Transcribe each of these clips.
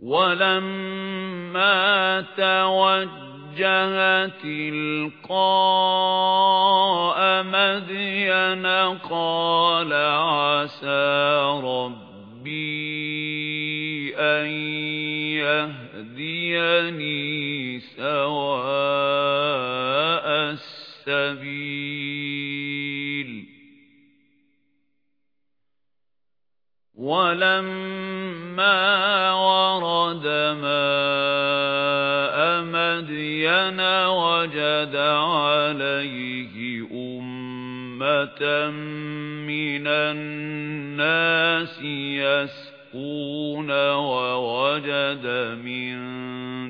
وَلَمَّا تَوَجَّهَ تِلْقَاءَ مَدْيَنَ قَالَ عَسَى رَبِّي أَن يَهْدِيَنِي سَوَاءَ السَّبِيلِ وَلَمَّا وَرَدَ مَاءَ مَدْيَنَ وَجَدَ عَلَيْهِ أُمَّةً مِنَ النَّاسِ يَسْقُونَ وَوَجَدَ مِن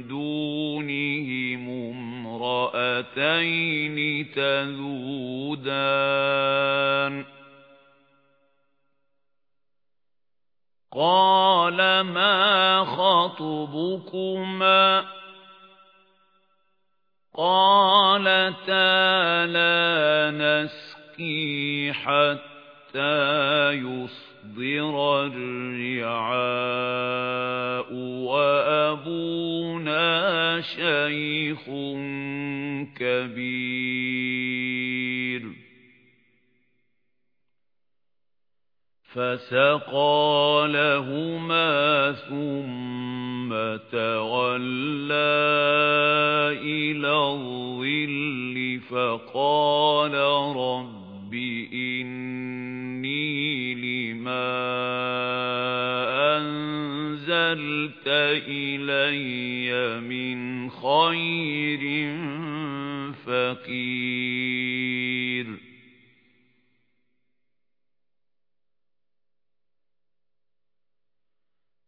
دُونِهِمُ امْرَأَتَيْنِ تَذُودَانِ قَالَ مَا خَطْبُكُمَا قَالَتَا لَا نَسْقِي حَتَّى يُصْدِرَ الرِّعَاءُ وَأَبُونَا شَيْخٌ كَبِيرٌ فَسَقَى لَهُمَا ثُمَّ تَوَلَّى إِلَى الظِّلِّ فَقَالَ رَبِّ إِنِّي لِمَا أَنزَلْتَ إِلَيَّ مِنْ خَيْرٍ فَقِيرٌ.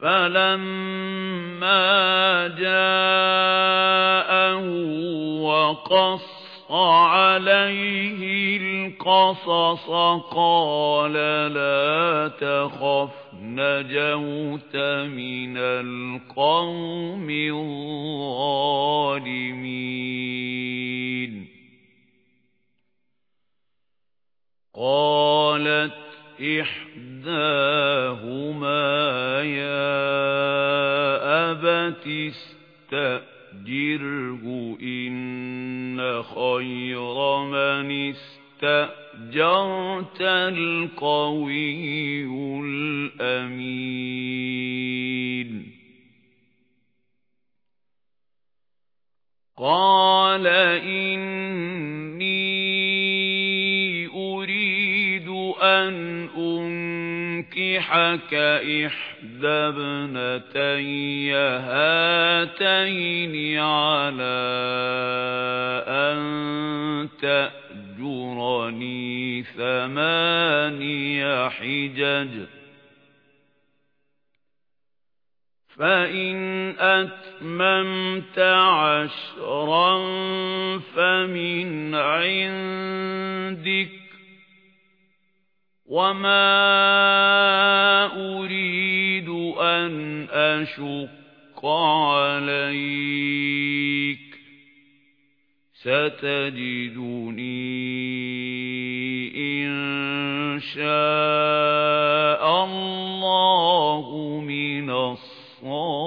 فَلَمَّا جَاءَهُ وَقَصَّ عَلَيْهِ الْقَصَصَ قَالَ لَا تَخَفْ نَجَوْتَ مِنَ الْقَوْمِ الظَّالِمِينَ قَالَتْ إِحْدَاهُمَا اسْتَأْجِرْهُ إِنَّ خَيْرَ مَنِ اسْتَأْجَرْتَ الْقَوِيُّ الْأَمِينُ. قَالَ إِنِّي أُرِيدُ أَنْ أُنْكِحَكَ إِحْدَى ابْنَتَيَّ هَاتَيْنِ عَلَى أَن تَأْجُرَنِي ثَمَانِيَ حِجَجٍ. فَإِنْ أَتْمَمْتَ عَشْرًا فَمِنْ عِنْدِكَ وَمَا أُرِيدُ أَنْ أَشُقَّ عَلَيْكَ سَتَجِدُنِي إِن شَاءَ اللَّهُ مِنَ الصَّالِحِينَ